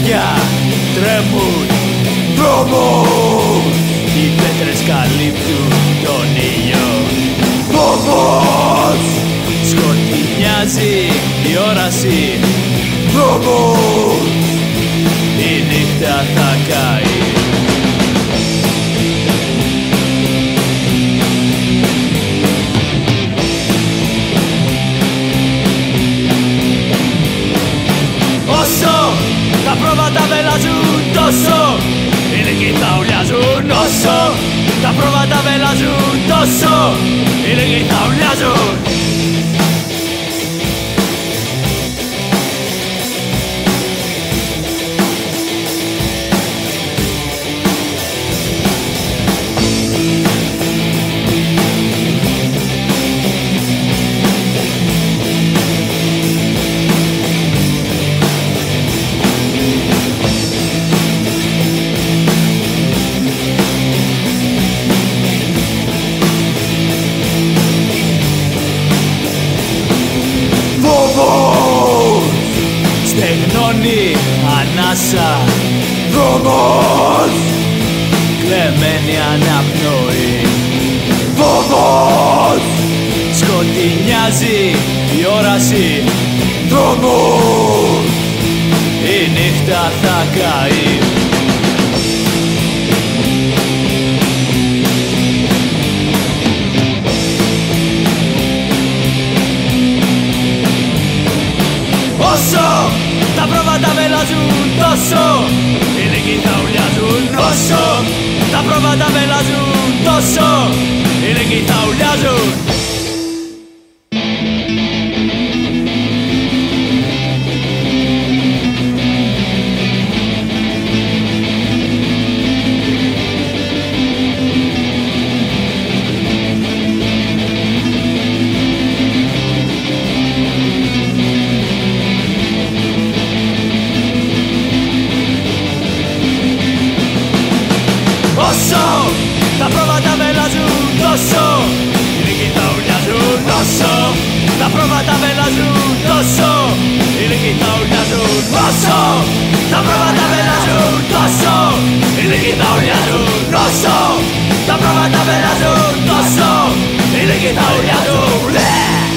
χέρια τρέμουν δρόμους Οι πέτρες καλύπτουν τον ήλιο. Δρόμος Σκοτεινιάζει η όραση. Δρόμος Η νύχτα θα καεί. addosso, t'ha provata bella giù addosso, e le grita un Στεγνώνει ανάσα Δρόμος Κλεμμένη αναπνοή. Φόβος Σκοτεινιάζει η όραση. Δρόμος Η νύχτα θα καεί provata bella su un dosso E le chitauglia sul rosso T'ha provata bella su un dosso E le chitauglia Όσο τα πρόβατα βελαζούν τόσο Οι λίγοι θα ουλιάζουν όσο τα πρόβατα βελαζούν τόσο Οι λίγοι θα ουλιάζουν όσο τα πρόβατα βελαζούν τόσο Οι λίγοι θα ουλιάζουν όσο τα πρόβατα βελαζούν τόσο Οι λίγοι θα ουλιάζουν